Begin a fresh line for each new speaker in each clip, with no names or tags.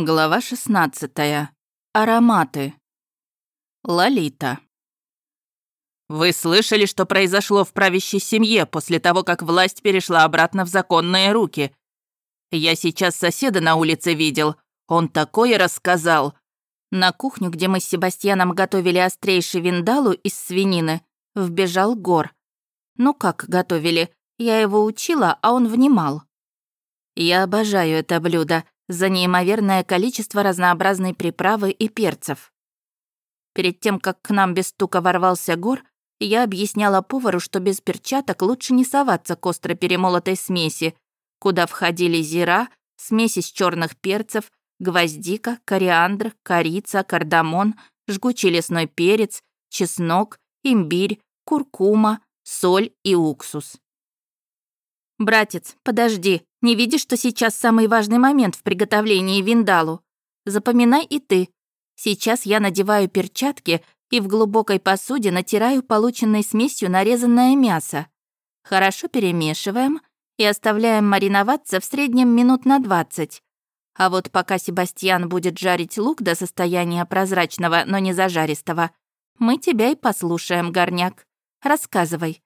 Глава 16. Ароматы. Лолита. Вы слышали, что произошло в правящей семье после того, как власть перешла обратно в законные руки? Я сейчас соседа на улице видел. Он такое рассказал. На кухню, где мы с Себастьяном готовили острейший виндалу из свинины, вбежал Гор. Ну как готовили? Я его учила, а он внимал. Я обожаю это блюдо за неимоверное количество разнообразной приправы и перцев. Перед тем, как к нам без стука ворвался гор, я объясняла повару, что без перчаток лучше не соваться к остро перемолотой смеси, куда входили зира, смесь из черных перцев, гвоздика, кориандр, корица, кардамон, жгучий лесной перец, чеснок, имбирь, куркума, соль и уксус. «Братец, подожди, не видишь, что сейчас самый важный момент в приготовлении виндалу? Запоминай и ты. Сейчас я надеваю перчатки и в глубокой посуде натираю полученной смесью нарезанное мясо. Хорошо перемешиваем и оставляем мариноваться в среднем минут на 20. А вот пока Себастьян будет жарить лук до состояния прозрачного, но не зажаристого, мы тебя и послушаем, горняк. Рассказывай,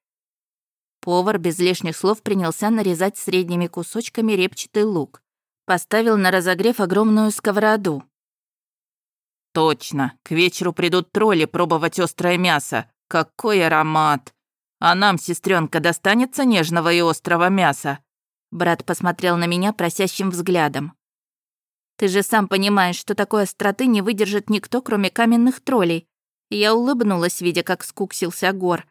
Повар без лишних слов принялся нарезать средними кусочками репчатый лук. Поставил на разогрев огромную сковороду.
«Точно, к вечеру придут тролли пробовать острое мясо. Какой аромат! А нам, сестренка, достанется нежного и острого мяса?»
Брат посмотрел на меня просящим взглядом. «Ты же сам понимаешь, что такой остроты не выдержит никто, кроме каменных троллей». Я улыбнулась, видя, как скуксился гор.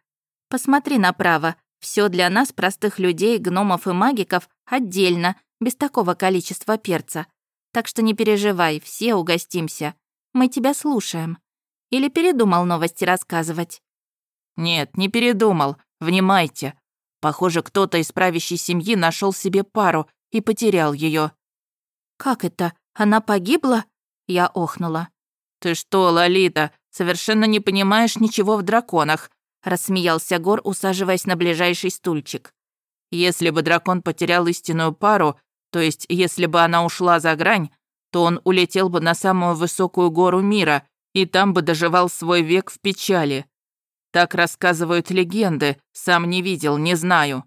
«Посмотри направо, все для нас, простых людей, гномов и магиков, отдельно, без такого количества перца. Так что не переживай, все угостимся. Мы тебя слушаем. Или передумал новости рассказывать?»
«Нет, не передумал. Внимайте. Похоже, кто-то из правящей семьи нашел себе пару и потерял ее.
«Как это? Она погибла?» Я охнула.
«Ты что, Лолита, совершенно не понимаешь ничего в драконах
рассмеялся Гор, усаживаясь на ближайший стульчик.
Если бы дракон потерял истинную пару, то есть если бы она ушла за грань, то он улетел бы на самую высокую гору мира и там бы доживал свой век в печали. Так рассказывают легенды, сам не видел, не знаю.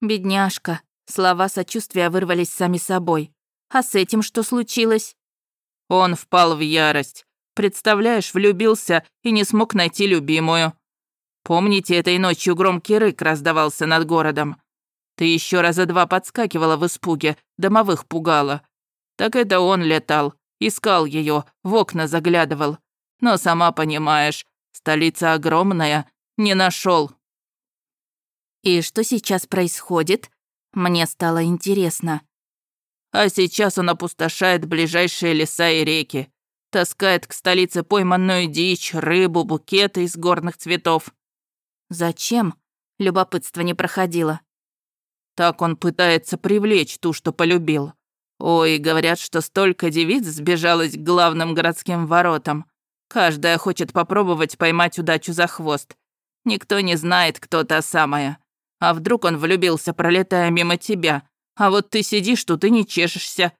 Бедняжка, слова сочувствия вырвались сами собой. А с этим что случилось?
Он впал в ярость. Представляешь, влюбился и не смог найти любимую. Помните, этой ночью громкий рык раздавался над городом? Ты еще раза два подскакивала в испуге, домовых пугала. Так это он летал, искал ее, в окна заглядывал. Но сама понимаешь, столица огромная, не нашел.
И что сейчас происходит? Мне стало интересно.
А сейчас он опустошает ближайшие леса и реки. Таскает к столице пойманную дичь, рыбу, букеты из горных цветов.
«Зачем?» — любопытство не проходило.
«Так он пытается привлечь ту, что полюбил. Ой, говорят, что столько девиц сбежалось к главным городским воротам. Каждая хочет попробовать поймать удачу за хвост. Никто не знает, кто та самая. А вдруг он влюбился, пролетая мимо тебя? А вот ты сидишь тут и не чешешься».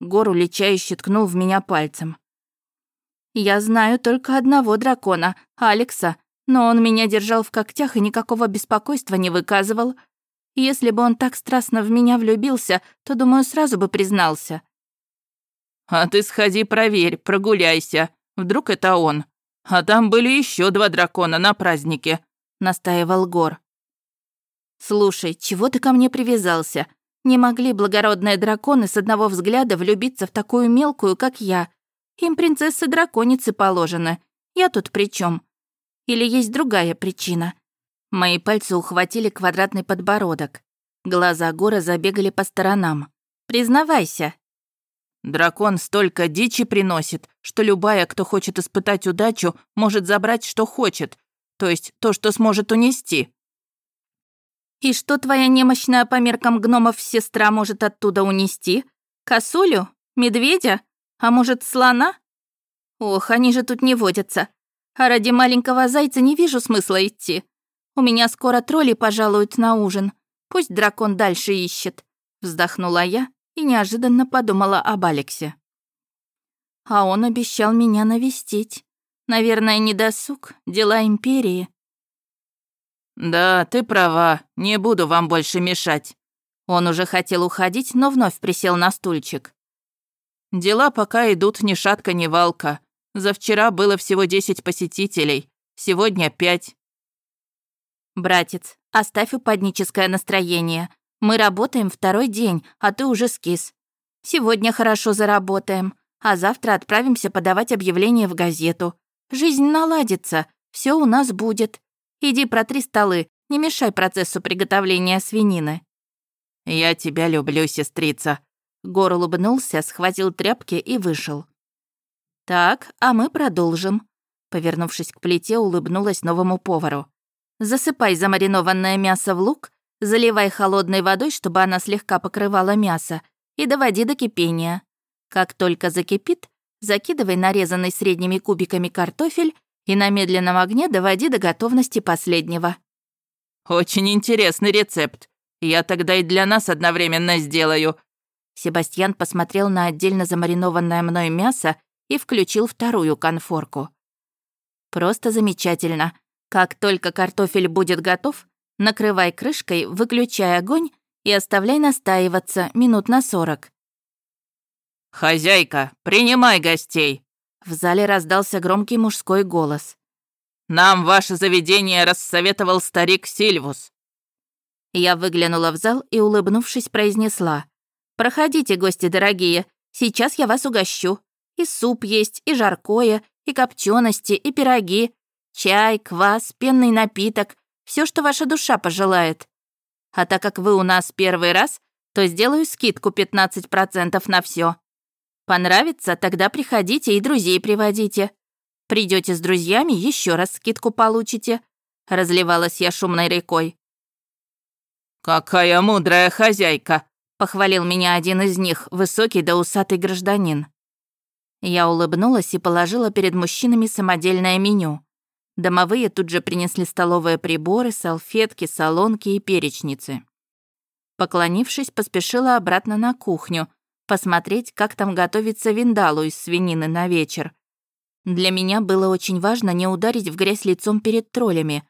Гору лечающе ткнул в меня пальцем. «Я знаю только одного дракона, Алекса, но он меня держал в когтях и никакого беспокойства не выказывал. Если бы он так страстно в меня влюбился, то, думаю, сразу бы признался.
«А ты сходи проверь, прогуляйся. Вдруг это он. А там были еще два дракона на празднике», — настаивал Гор.
«Слушай, чего ты ко мне привязался? Не могли благородные драконы с одного взгляда влюбиться в такую мелкую, как я. Им принцессы-драконицы положены. Я тут при чем? Или есть другая причина? Мои пальцы ухватили квадратный подбородок. Глаза Гора забегали по сторонам. «Признавайся».
«Дракон столько дичи приносит, что любая, кто хочет испытать удачу, может забрать, что хочет, то есть то, что сможет унести».
«И что твоя немощная по меркам гномов сестра может оттуда унести? Косулю? Медведя? А может, слона? Ох, они же тут не водятся. А ради маленького зайца не вижу смысла идти. У меня скоро тролли пожалуют на ужин. Пусть дракон дальше ищет. Вздохнула я и неожиданно подумала об Алексе. А он обещал меня навестить. Наверное, не досуг, дела империи.
«Да, ты права, не буду вам больше мешать».
Он уже хотел уходить, но вновь присел на стульчик.
«Дела пока идут ни шатка, ни валка. За вчера было всего десять посетителей, сегодня пять».
«Братец, оставь упадническое настроение. Мы работаем второй день, а ты уже скис. Сегодня хорошо заработаем, а завтра отправимся подавать объявление в газету. Жизнь наладится, все у нас будет. Иди протри столы, не мешай процессу приготовления свинины».
«Я тебя люблю, сестрица».
Гор улыбнулся, схватил тряпки и вышел. «Так, а мы продолжим». Повернувшись к плите, улыбнулась новому повару. «Засыпай замаринованное мясо в лук, заливай холодной водой, чтобы она слегка покрывала мясо, и доводи до кипения. Как только закипит, закидывай нарезанный средними кубиками картофель и на медленном огне доводи до готовности последнего.
«Очень интересный рецепт. Я тогда и для нас одновременно сделаю».
Себастьян посмотрел на отдельно замаринованное мной мясо и включил вторую конфорку. «Просто замечательно. Как только картофель будет готов, накрывай крышкой, выключай огонь и оставляй настаиваться минут на сорок.
«Хозяйка, принимай гостей!»
В зале раздался громкий мужской голос.
«Нам ваше заведение рассоветовал старик Сильвус».
Я выглянула в зал и, улыбнувшись, произнесла. «Проходите, гости дорогие, сейчас я вас угощу. И суп есть, и жаркое, и копчености, и пироги, чай, квас, пенный напиток, все, что ваша душа пожелает. А так как вы у нас первый раз, то сделаю скидку 15% на все. Понравится, тогда приходите и друзей приводите. Придете с друзьями, еще раз скидку получите. Разливалась я шумной рекой.
«Какая мудрая хозяйка!»
— похвалил меня один из них, высокий да усатый гражданин. Я улыбнулась и положила перед мужчинами самодельное меню. Домовые тут же принесли столовые приборы, салфетки, солонки и перечницы. Поклонившись, поспешила обратно на кухню, посмотреть, как там готовится виндалу из свинины на вечер. Для меня было очень важно не ударить в грязь лицом перед троллями.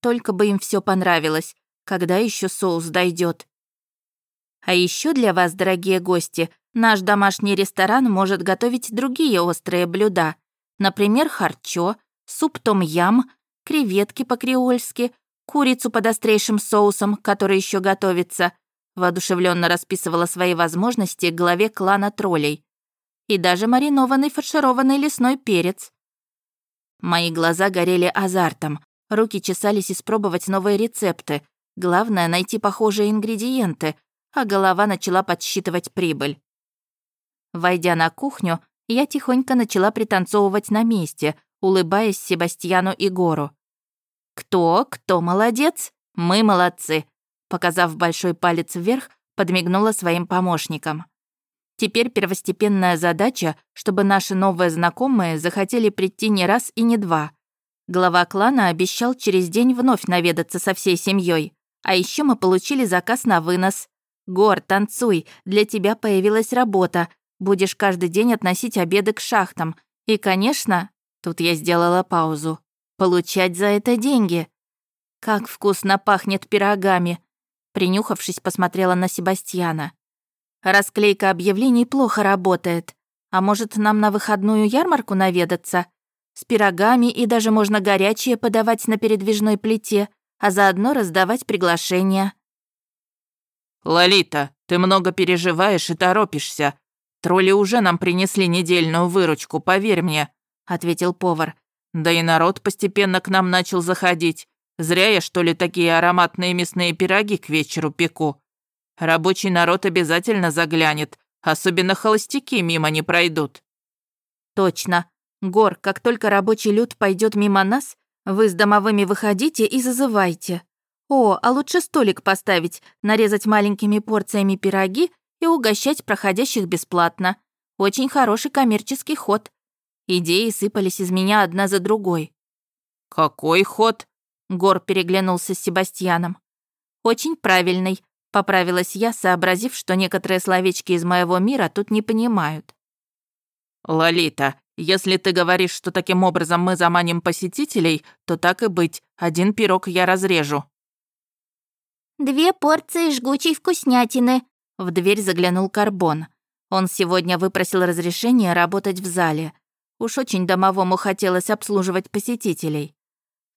Только бы им все понравилось, когда еще соус дойдет. А еще для вас, дорогие гости, наш домашний ресторан может готовить другие острые блюда. Например, харчо, суп том-ям, креветки по-креольски, курицу под острейшим соусом, который еще готовится — воодушевленно расписывала свои возможности главе клана троллей. И даже маринованный фаршированный лесной перец. Мои глаза горели азартом, руки чесались испробовать новые рецепты. Главное — найти похожие ингредиенты, а голова начала подсчитывать прибыль. Войдя на кухню, я тихонько начала пританцовывать на месте, улыбаясь Себастьяну и Гору. «Кто? Кто молодец? Мы молодцы. Показав большой палец вверх, подмигнула своим помощникам. Теперь первостепенная задача, чтобы наши новые знакомые захотели прийти не раз и не два. Глава клана обещал через день вновь наведаться со всей семьей. А еще мы получили заказ на вынос. «Гор, танцуй, для тебя появилась работа. Будешь каждый день относить обеды к шахтам. И, конечно...» Тут я сделала паузу. «Получать за это деньги. Как вкусно пахнет пирогами. Принюхавшись, посмотрела на Себастьяна. «Расклейка объявлений плохо работает. А может, нам на выходную ярмарку наведаться? С пирогами и даже можно горячее подавать на передвижной плите, а заодно раздавать приглашения».
«Лолита, ты много переживаешь и торопишься. Тролли уже нам принесли недельную выручку, поверь мне», — ответил повар. «Да и народ постепенно к нам начал заходить. Зря я, что ли, такие ароматные мясные пироги к вечеру пеку. Рабочий народ обязательно заглянет, особенно холостяки мимо не пройдут».
«Точно. Гор, как только рабочий люд пойдет мимо нас, вы с домовыми выходите и зазывайте. О, а лучше столик поставить, нарезать маленькими порциями пироги и угощать проходящих бесплатно. Очень хороший коммерческий ход. Идеи сыпались из меня одна за другой.
«Какой ход?»
Гор переглянулся с Себастьяном. «Очень правильный», — поправилась я, сообразив, что некоторые словечки из моего мира тут не понимают.
«Лолита, если ты говоришь, что таким образом мы заманим посетителей, то так и быть, один пирог я разрежу».
«Две порции жгучей вкуснятины», — в дверь заглянул Карбон. Он сегодня выпросил разрешение работать в зале. Уж очень домовому хотелось обслуживать посетителей.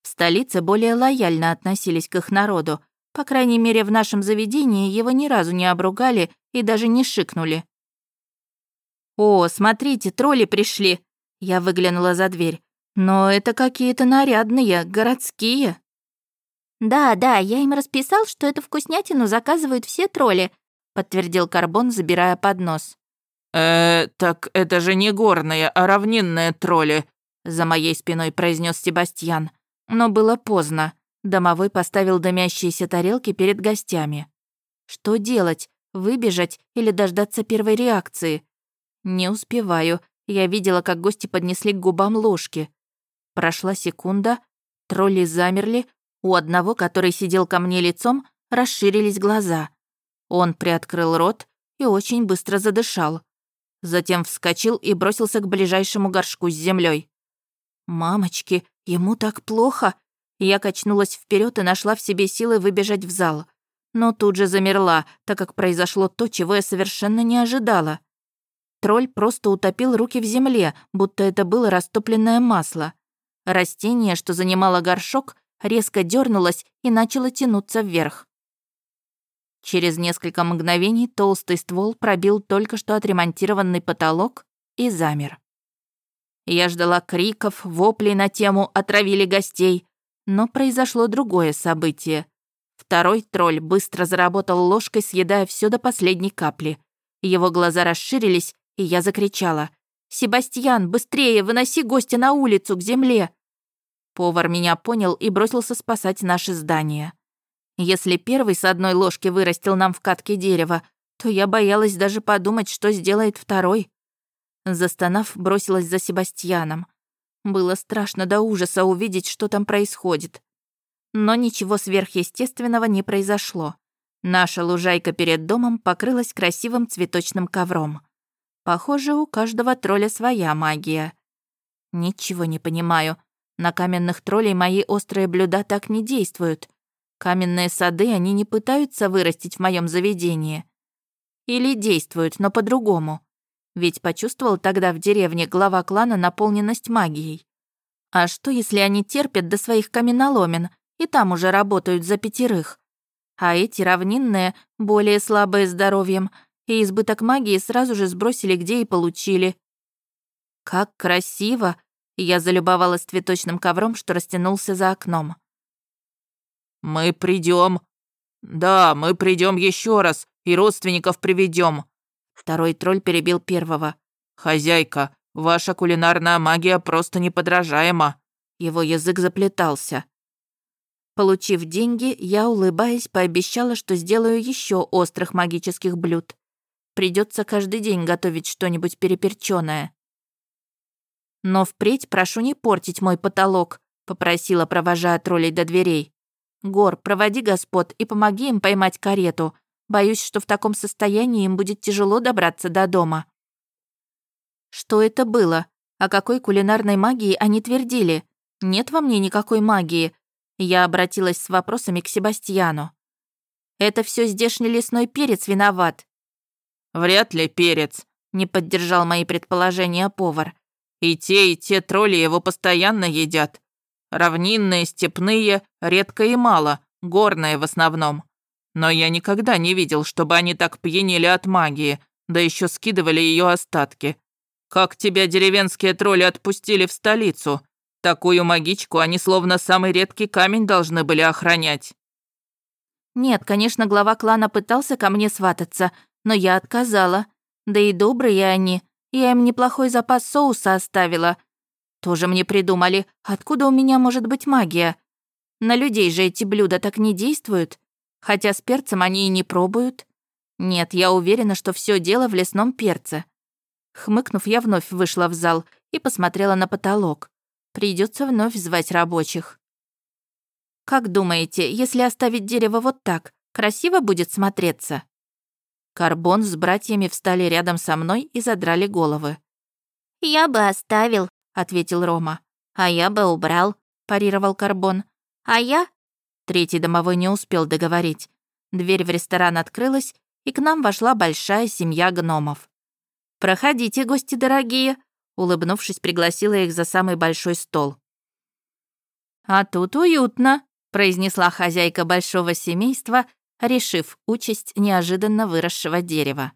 В столице более лояльно относились к их народу. По крайней мере, в нашем заведении его ни разу не обругали и даже не шикнули. «О, смотрите, тролли пришли!» Я выглянула за дверь. «Но это какие-то нарядные, городские». «Да, да, я им расписал, что эту вкуснятину заказывают все тролли», подтвердил Карбон, забирая поднос.
«Э, так это же не горные, а равнинные тролли», за моей спиной произнес Себастьян. Но было поздно. Домовой поставил дымящиеся тарелки перед гостями. Что делать? Выбежать или дождаться первой реакции? Не успеваю. Я видела, как гости поднесли к губам ложки. Прошла секунда, тролли замерли, у одного, который сидел ко мне лицом, расширились глаза. Он приоткрыл рот и очень быстро задышал. Затем вскочил и бросился к ближайшему горшку с землей. «Мамочки, ему так плохо!» Я качнулась вперед и нашла в себе силы выбежать в зал. Но тут же замерла, так как произошло то, чего я совершенно не ожидала. Тролль просто утопил руки в земле, будто это было растопленное масло. Растение, что занимало горшок, резко дернулось и начало тянуться вверх. Через несколько мгновений толстый ствол пробил только что отремонтированный потолок и замер. Я ждала криков, воплей на тему «отравили гостей», но произошло другое событие. Второй тролль быстро заработал ложкой, съедая все до последней капли. Его глаза расширились, и я закричала. «Себастьян, быстрее, выноси гостя на улицу, к земле!» Повар меня понял и бросился спасать наше здание. Если первый с одной ложки вырастил нам в катке дерева, то я боялась даже подумать, что сделает второй. Застонав, бросилась за Себастьяном. Было страшно до ужаса увидеть, что там происходит. Но ничего сверхъестественного не произошло. Наша лужайка перед домом покрылась красивым цветочным ковром. Похоже, у каждого тролля своя магия. Ничего не понимаю. На каменных троллей мои острые блюда так не действуют. Каменные сады они не пытаются вырастить в моем заведении. Или действуют, но по-другому. Ведь почувствовал тогда в деревне глава клана наполненность магией. А что, если они терпят до своих каменоломен и там уже работают за пятерых? А эти равнинные, более слабые здоровьем, и избыток магии сразу же сбросили где и получили. Как красиво! Я залюбовалась цветочным ковром, что растянулся за окном. «Мы придем. Да, мы придем еще раз и родственников приведем.
Второй тролль перебил первого.
«Хозяйка, ваша кулинарная магия просто неподражаема».
Его язык заплетался. Получив деньги, я, улыбаясь, пообещала, что сделаю еще острых магических блюд. Придется каждый день готовить что-нибудь переперчённое. «Но впредь прошу не портить мой потолок», — попросила, провожая троллей до дверей. «Гор, проводи господ и помоги им поймать карету. Боюсь, что в таком состоянии им будет тяжело добраться до дома». Что это было? О какой кулинарной магии они твердили? Нет во мне никакой магии. Я обратилась с вопросами к Себастьяну. Это все здешний лесной перец виноват.
Вряд ли перец, не поддержал мои предположения повар. И те, и те тролли его постоянно едят. Равнинные, степные, редко и мало, горные в основном. Но я никогда не видел, чтобы они так пьянели от магии, да еще скидывали ее остатки. Как тебя деревенские тролли отпустили в столицу? Такую магичку они словно самый редкий камень должны были охранять.
Нет, конечно, глава клана пытался ко мне свататься, но я отказала. Да и добрые они, я им неплохой запас соуса оставила. Тоже мне придумали, откуда у меня может быть магия? На людей же эти блюда так не действуют. Хотя с перцем они и не пробуют. Нет, я уверена, что все дело в лесном перце. Хмыкнув, я вновь вышла в зал и посмотрела на потолок. Придется вновь звать рабочих. Как думаете, если оставить дерево вот так, красиво будет смотреться? Карбон с братьями встали рядом со мной и задрали головы. «Я бы оставил», — ответил Рома. «А я бы убрал», — парировал Карбон. «А я...» Третий домовой не успел договорить. Дверь в ресторан открылась, и к нам вошла большая семья гномов. «Проходите, гости дорогие», — улыбнувшись, пригласила их за самый большой стол. «А тут уютно», — произнесла хозяйка большого семейства, решив участь неожиданно выросшего дерева.